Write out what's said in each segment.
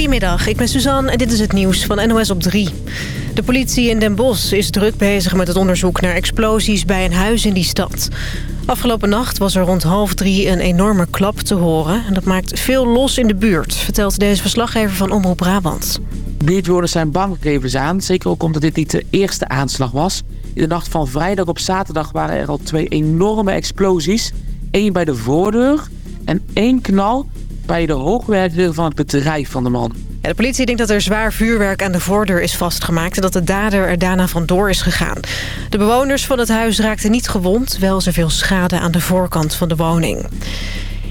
Goedemiddag, ik ben Suzanne en dit is het nieuws van NOS op 3. De politie in Den Bosch is druk bezig met het onderzoek naar explosies bij een huis in die stad. Afgelopen nacht was er rond half drie een enorme klap te horen. En dat maakt veel los in de buurt, vertelt deze verslaggever van Omroep Brabant. Buurtbewoners zijn bang, geven ze aan. Zeker ook omdat dit niet de eerste aanslag was. In de nacht van vrijdag op zaterdag waren er al twee enorme explosies. Eén bij de voordeur en één knal bij de hoogwerkdeur van het bedrijf van de man. de politie denkt dat er zwaar vuurwerk aan de voordeur is vastgemaakt... en dat de dader er daarna vandoor is gegaan. De bewoners van het huis raakten niet gewond... wel zoveel schade aan de voorkant van de woning.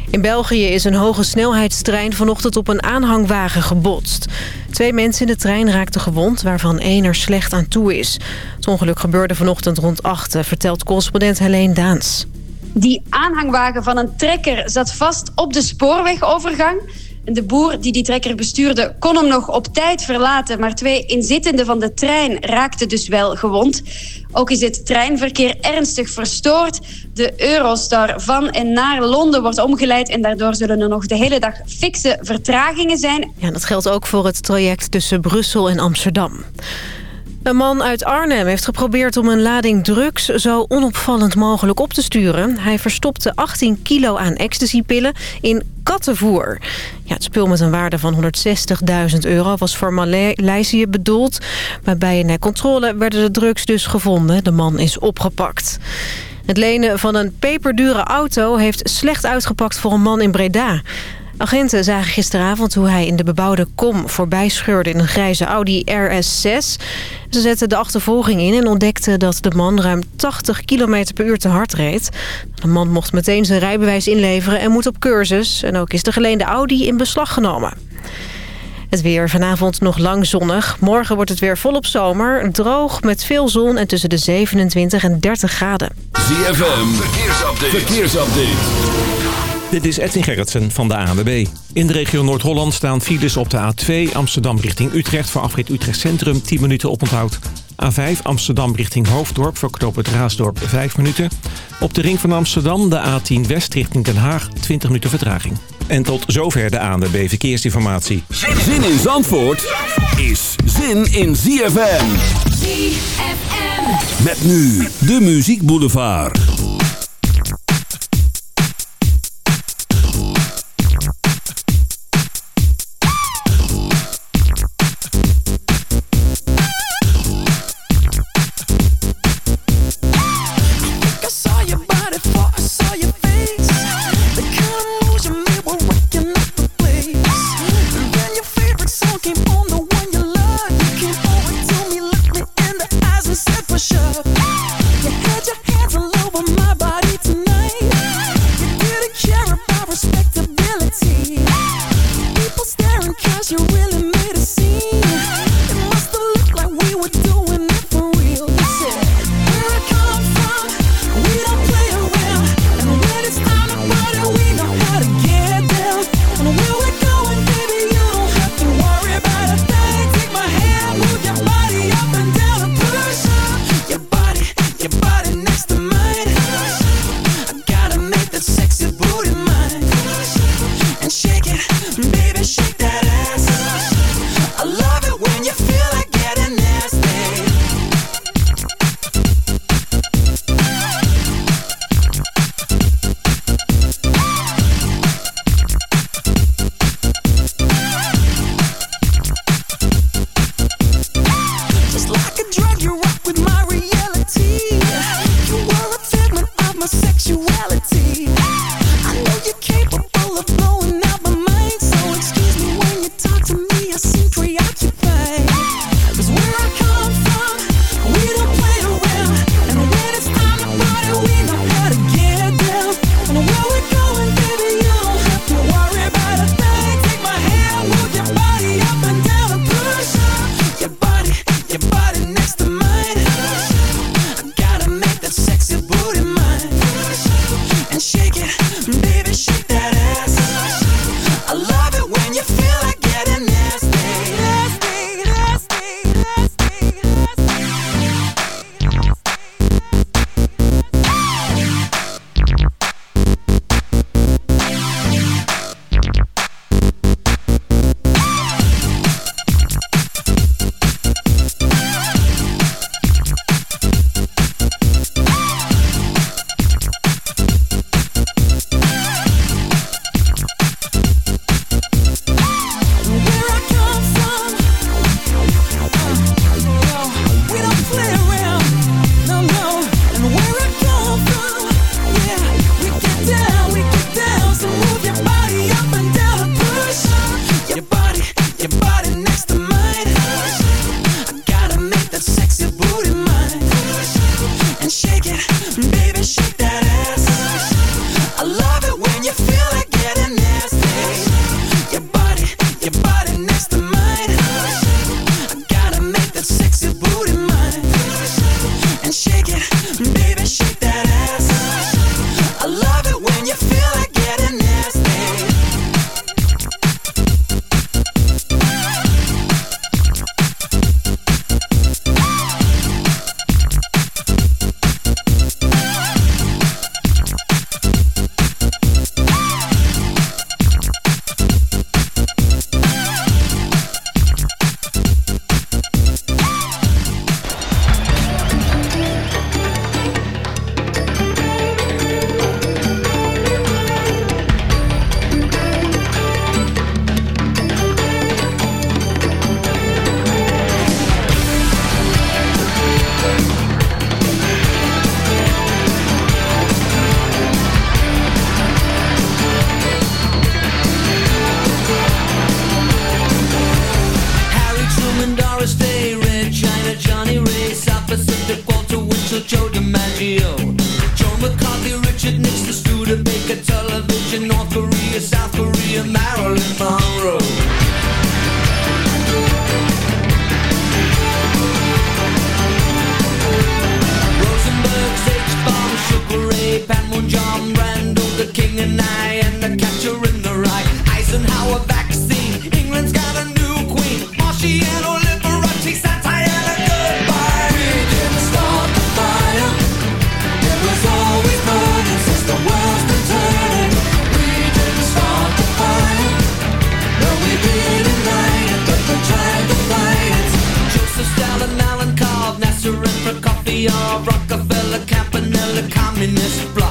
In België is een hoge snelheidstrein vanochtend op een aanhangwagen gebotst. Twee mensen in de trein raakten gewond, waarvan één er slecht aan toe is. Het ongeluk gebeurde vanochtend rond 8, vertelt correspondent Helene Daans. Die aanhangwagen van een trekker zat vast op de spoorwegovergang. De boer die die trekker bestuurde kon hem nog op tijd verlaten... maar twee inzittenden van de trein raakten dus wel gewond. Ook is het treinverkeer ernstig verstoord. De Eurostar van en naar Londen wordt omgeleid... en daardoor zullen er nog de hele dag fikse vertragingen zijn. Ja, dat geldt ook voor het traject tussen Brussel en Amsterdam. Een man uit Arnhem heeft geprobeerd om een lading drugs zo onopvallend mogelijk op te sturen. Hij verstopte 18 kilo aan ecstasypillen in kattenvoer. Ja, het spul met een waarde van 160.000 euro was voor Maleisië bedoeld. Maar bij een controle werden de drugs dus gevonden. De man is opgepakt. Het lenen van een peperdure auto heeft slecht uitgepakt voor een man in Breda. Agenten zagen gisteravond hoe hij in de bebouwde kom voorbij scheurde in een grijze Audi RS6. Ze zetten de achtervolging in en ontdekten dat de man ruim 80 km per uur te hard reed. De man mocht meteen zijn rijbewijs inleveren en moet op cursus. En ook is de geleende Audi in beslag genomen. Het weer vanavond nog lang zonnig. Morgen wordt het weer volop zomer. Droog met veel zon en tussen de 27 en 30 graden. ZFM, verkeersupdate. verkeersupdate. Dit is Edwin Gerritsen van de ANWB. In de regio Noord-Holland staan files op de A2 Amsterdam richting Utrecht... voor afrit Utrecht Centrum 10 minuten oponthoud. A5 Amsterdam richting Hoofddorp voor knoop het Raasdorp 5 minuten. Op de ring van Amsterdam de A10 West richting Den Haag 20 minuten vertraging. En tot zover de ANWB Verkeersinformatie. Zin in Zandvoort is zin in ZFM. ZFM. Met nu de Muziek Boulevard. just fly.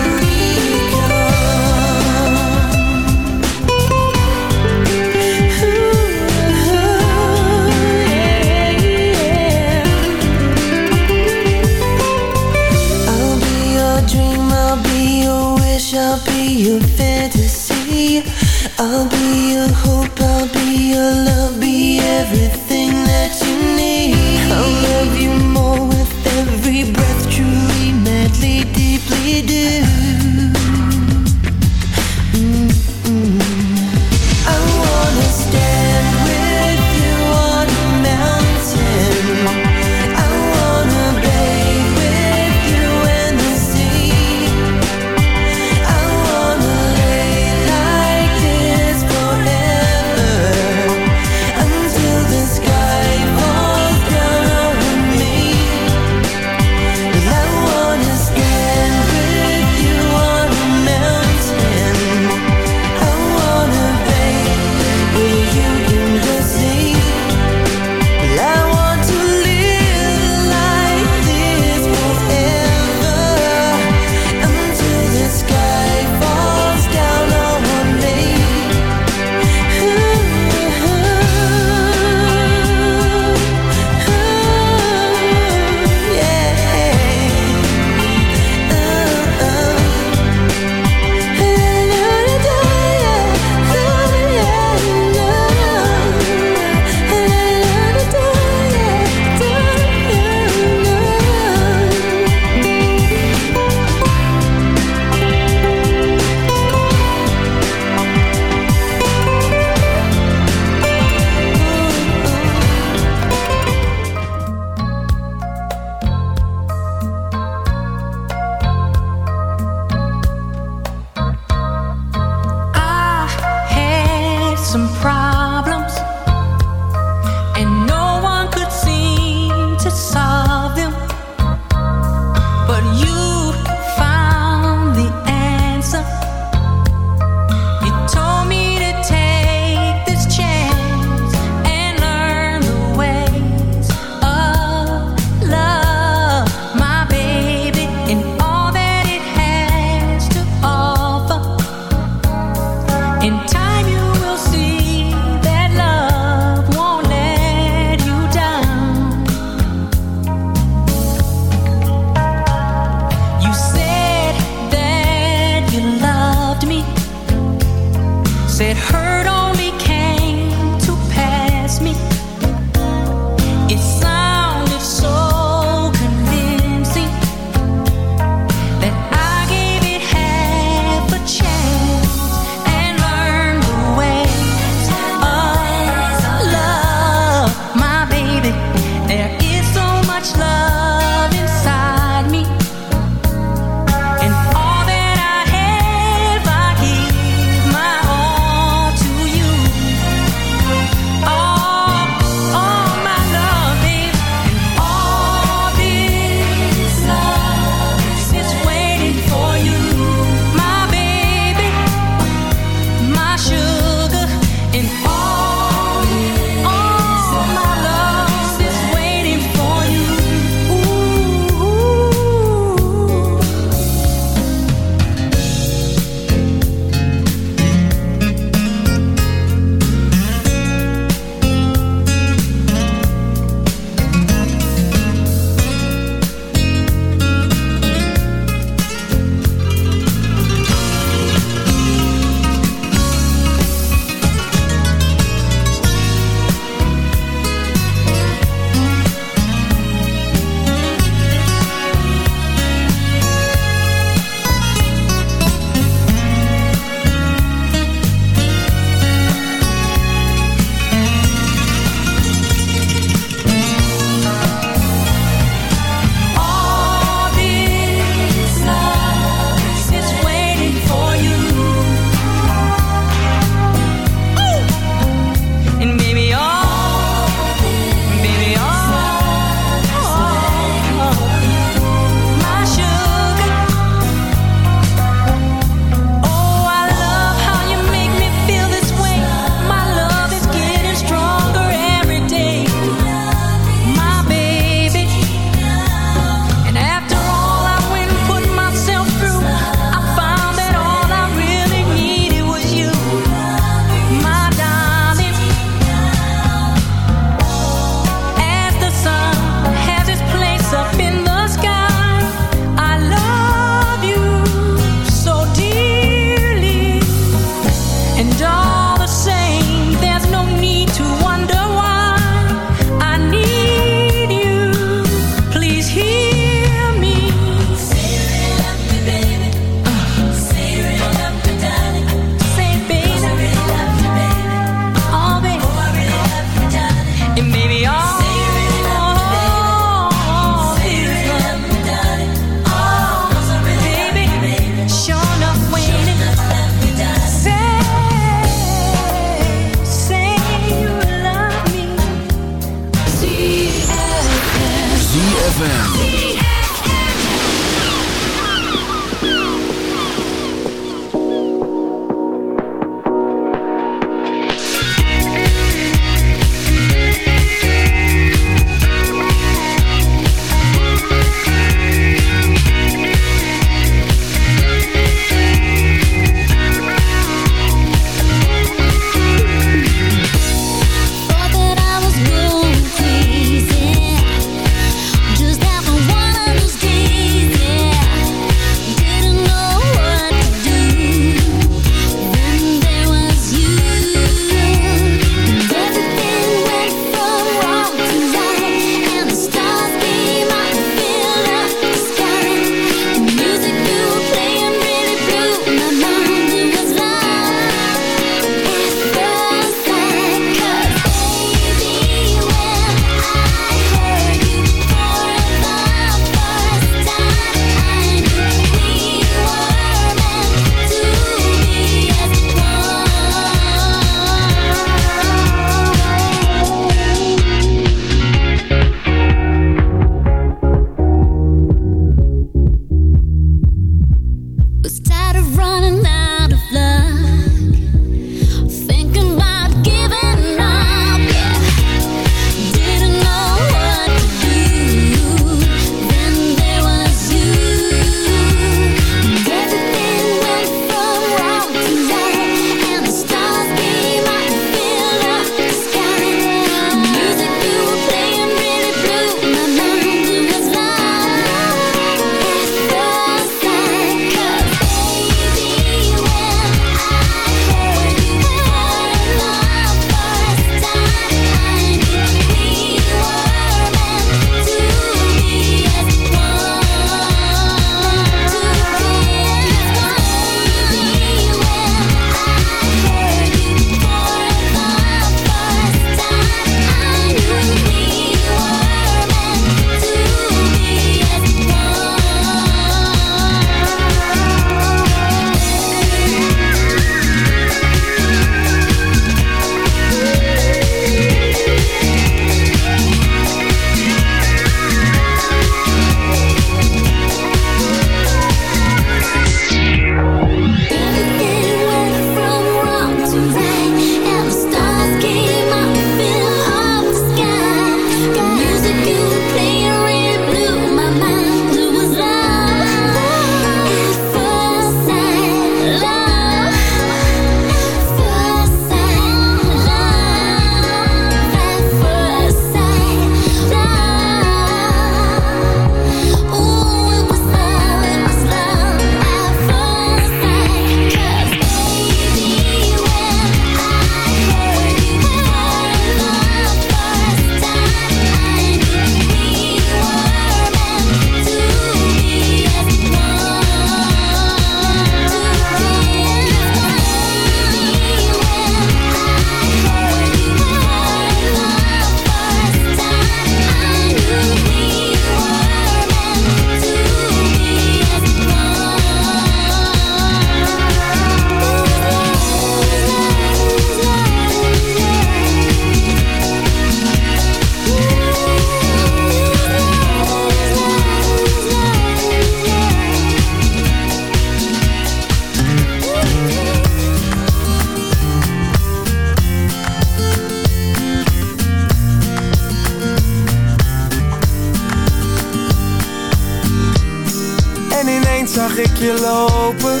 En ineens zag ik je lopen.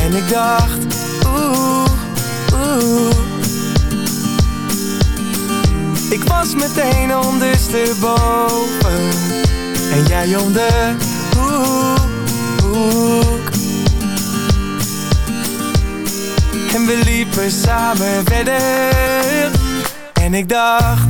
En ik dacht, oeh, oeh. Ik was meteen ondersteboven. En jij om de oeh. En we liepen samen verder. En ik dacht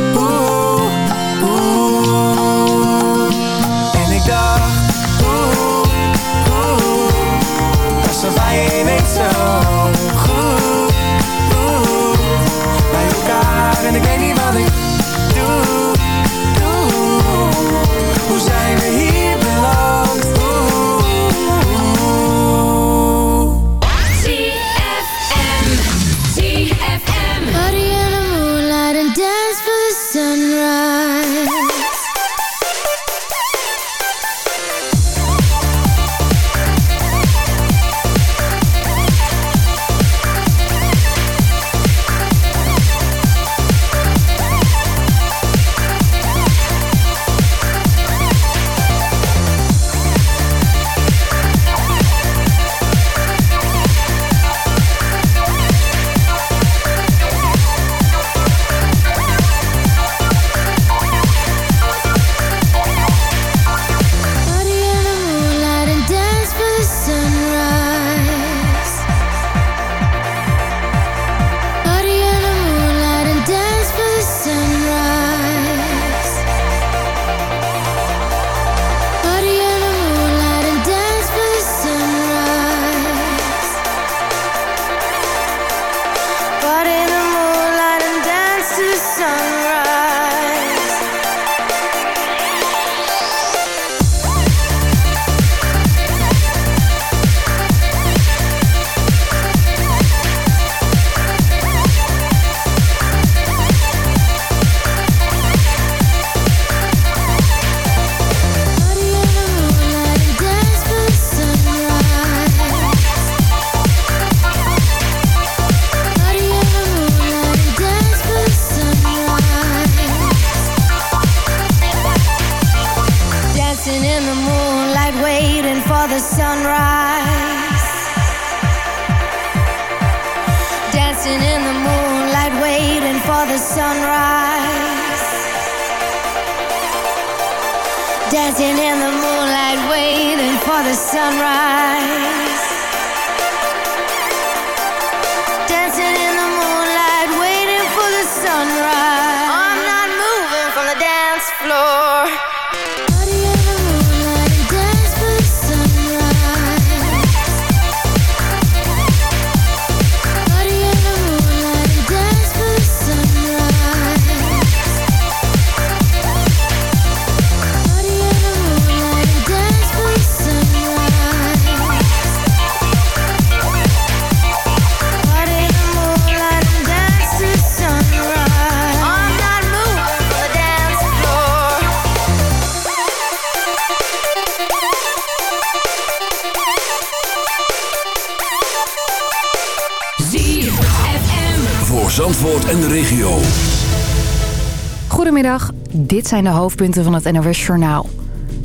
Dit zijn de hoofdpunten van het NOS Journaal.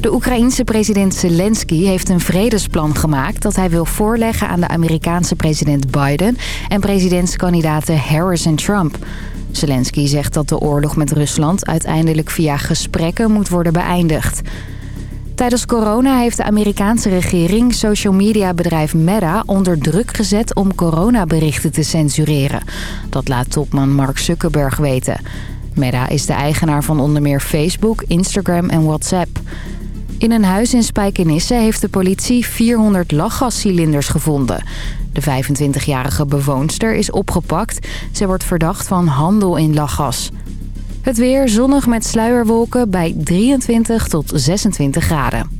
De Oekraïense president Zelensky heeft een vredesplan gemaakt... dat hij wil voorleggen aan de Amerikaanse president Biden... en presidentskandidaten Harris en Trump. Zelensky zegt dat de oorlog met Rusland uiteindelijk via gesprekken moet worden beëindigd. Tijdens corona heeft de Amerikaanse regering social media bedrijf Meta onder druk gezet om coronaberichten te censureren. Dat laat topman Mark Zuckerberg weten. Meta is de eigenaar van onder meer Facebook, Instagram en WhatsApp. In een huis in Spijkenisse heeft de politie 400 lachgascilinders gevonden. De 25-jarige bewoonster is opgepakt. Ze wordt verdacht van handel in lachgas. Het weer zonnig met sluierwolken bij 23 tot 26 graden.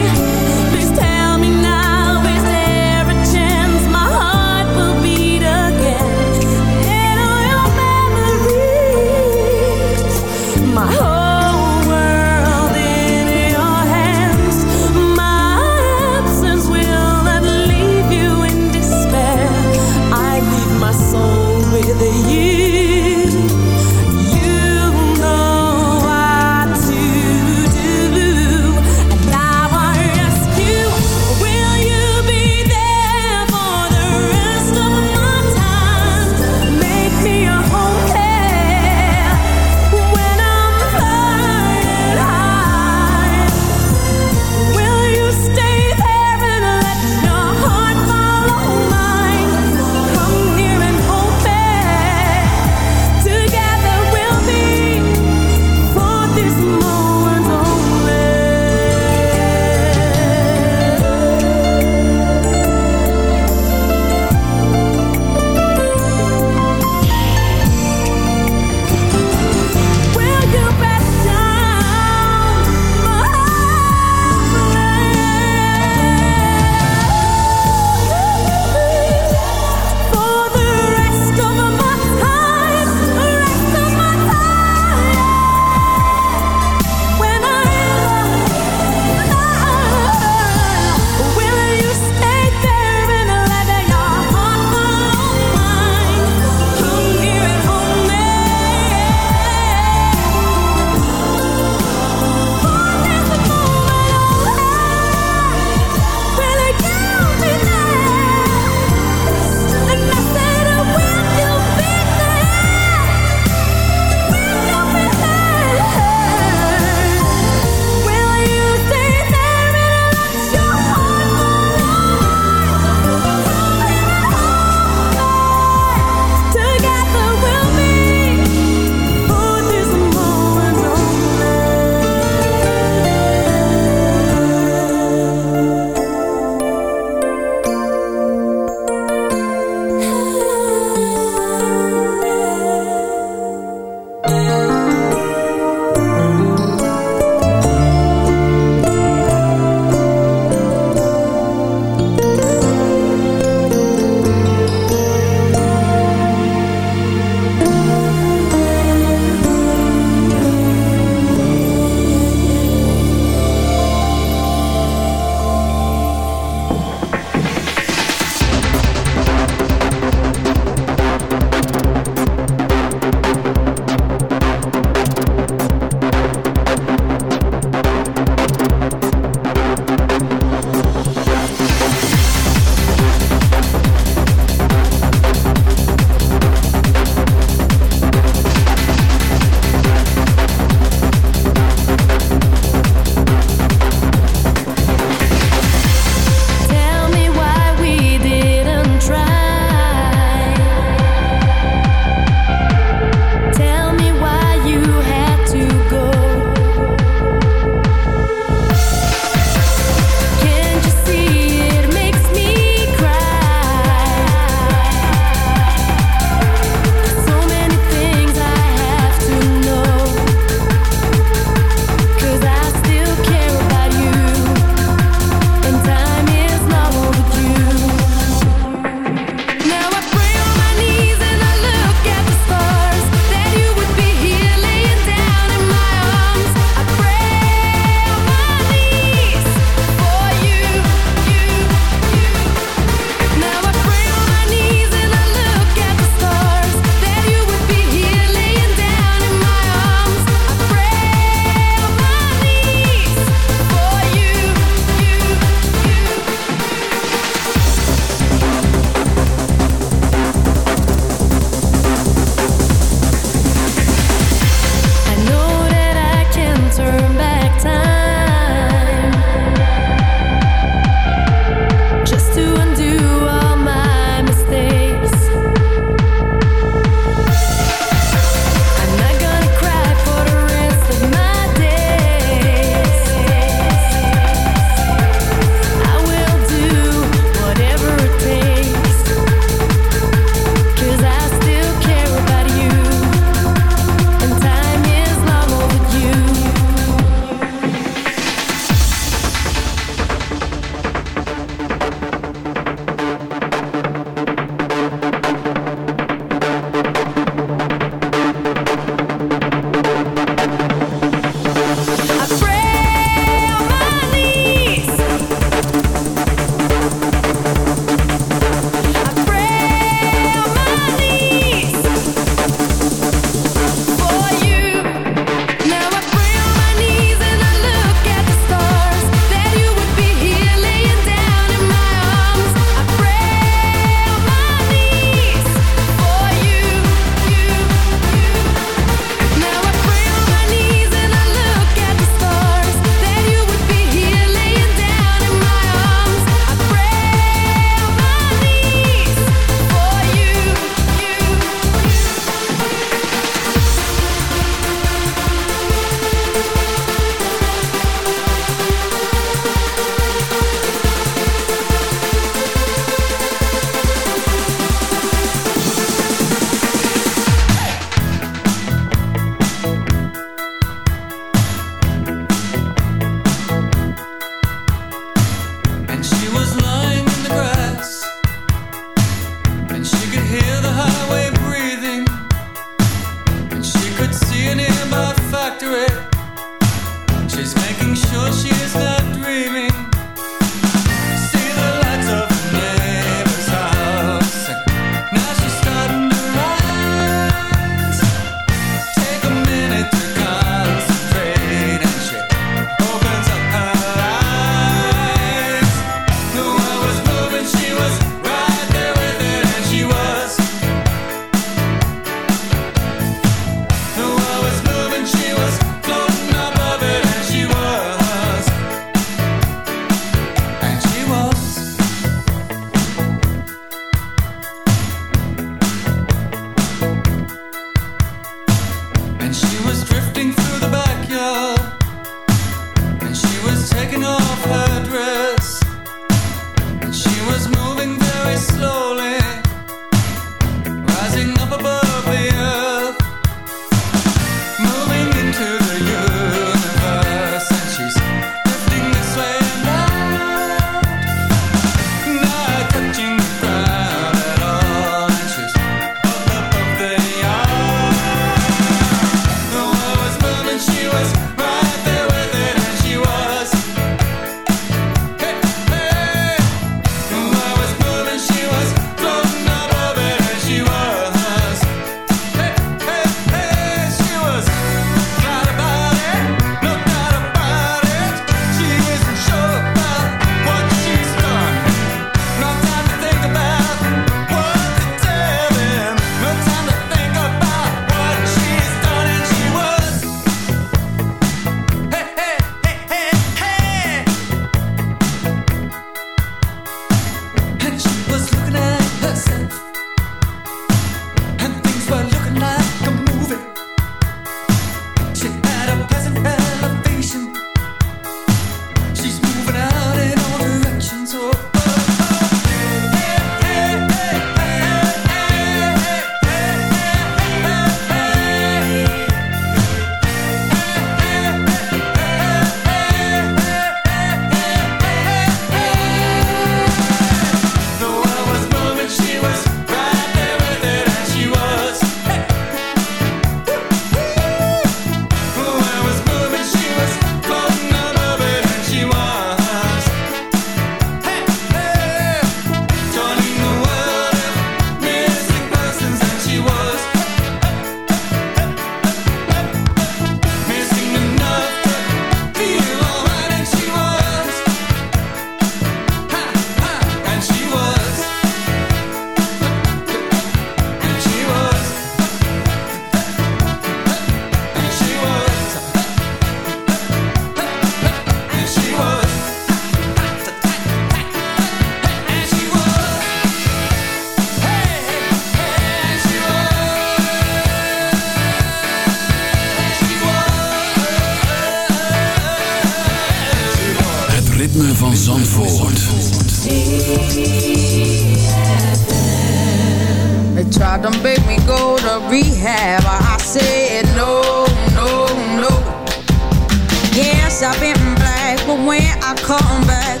I come back.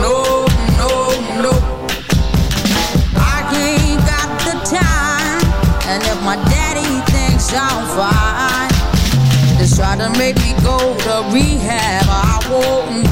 No, no, no. I ain't got the time. And if my daddy thinks I'm fine, try to make me go to rehab. I won't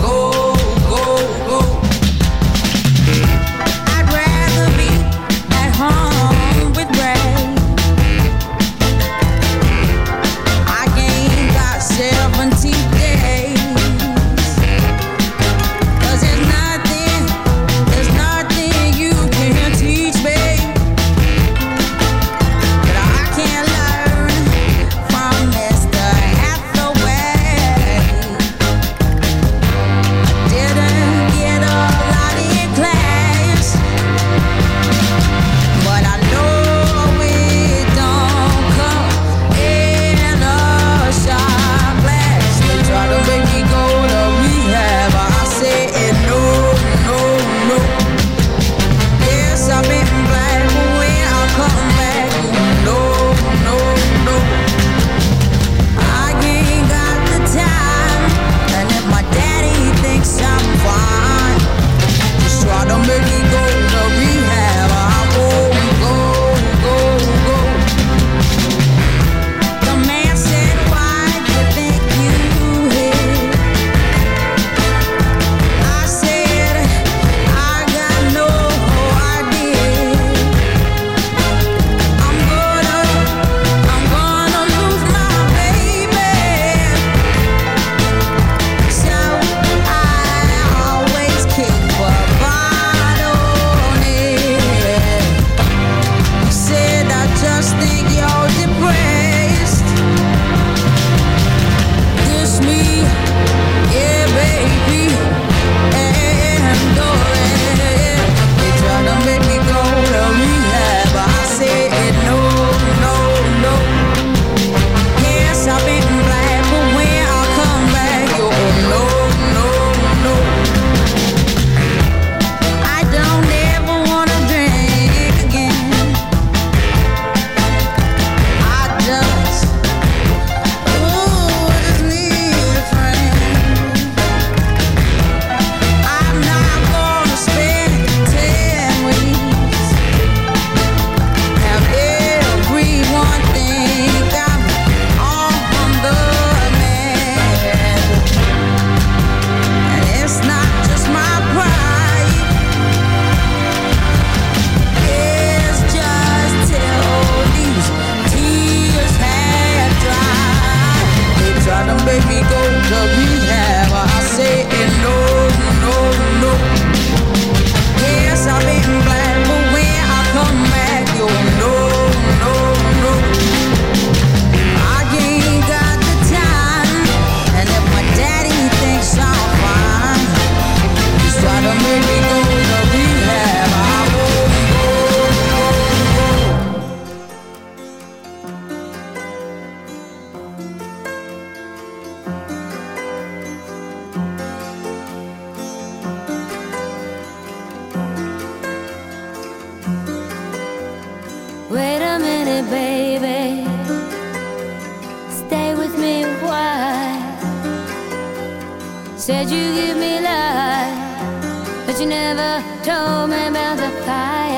life, but you never told me about the fire.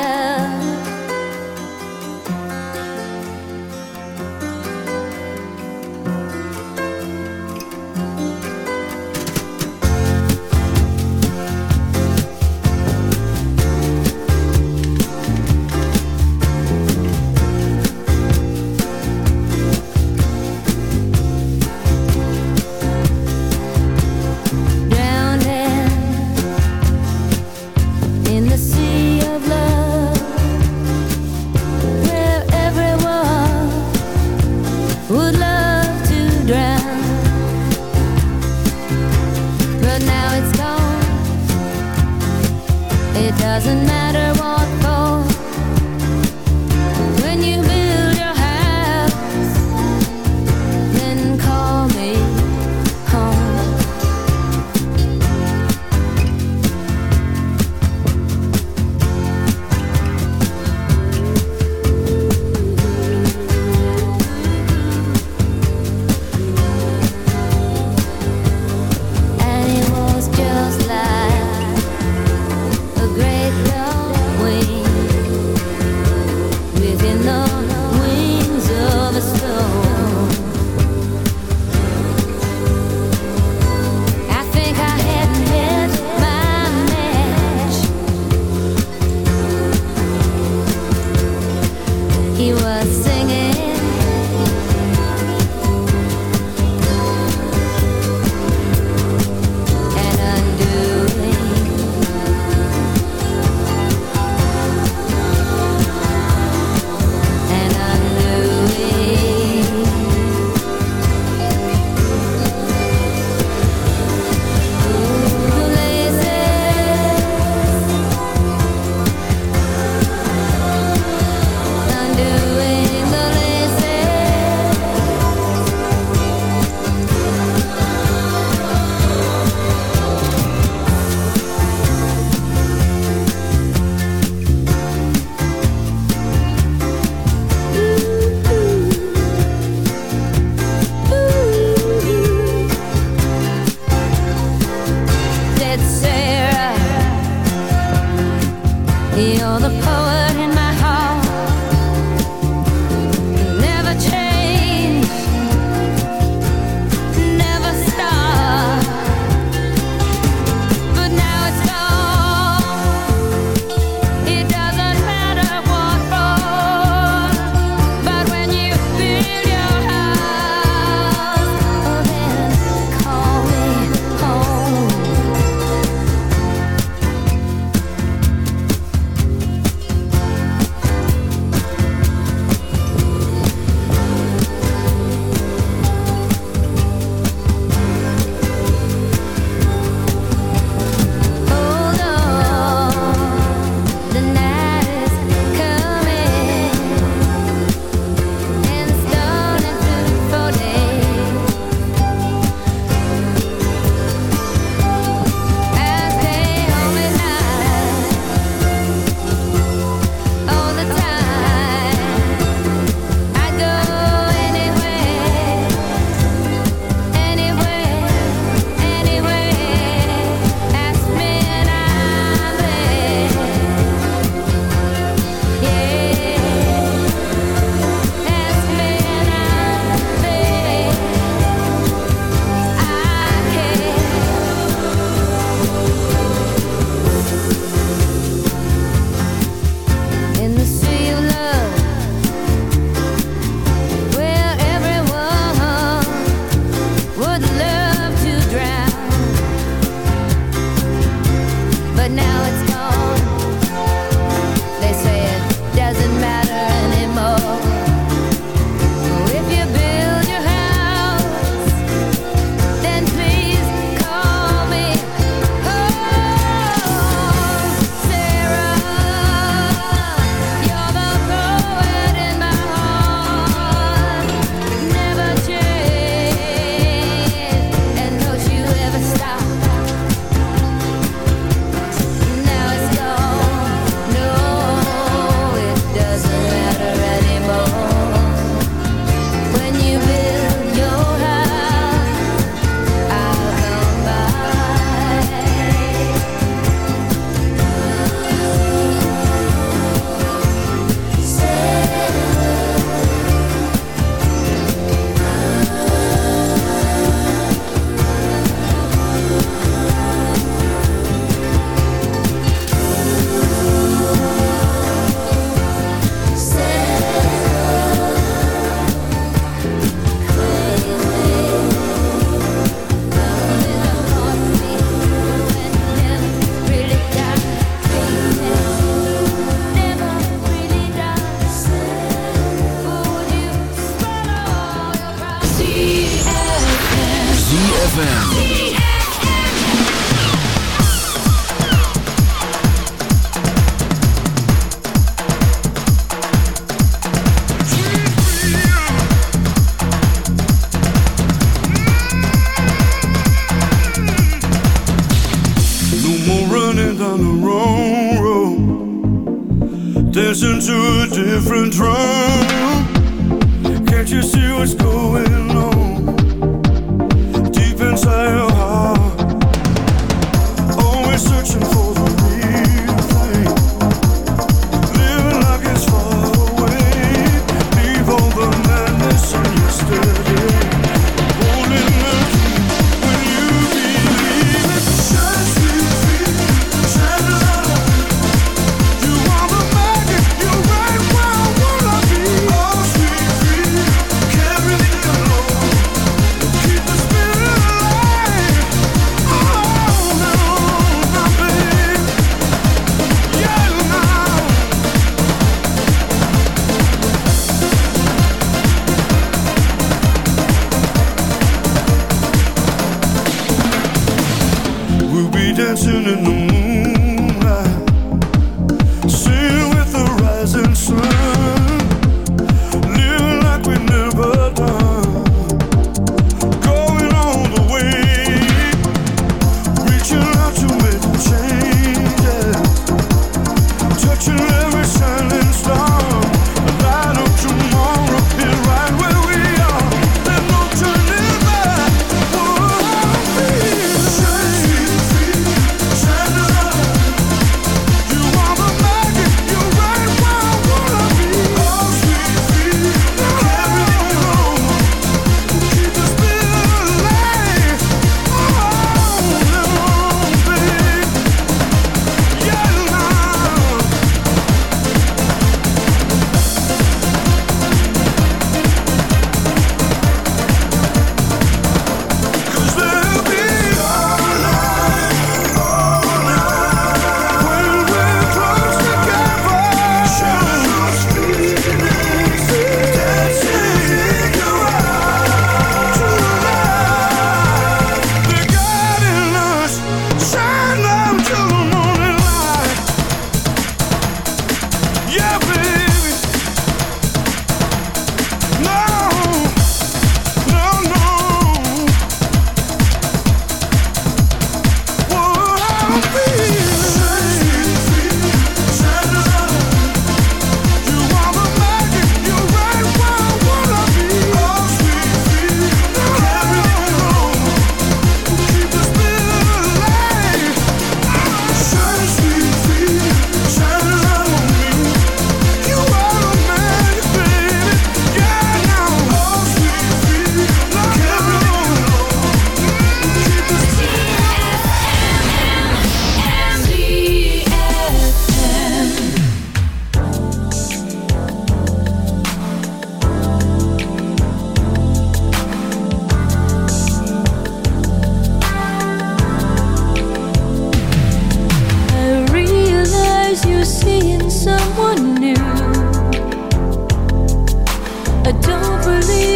ZFM.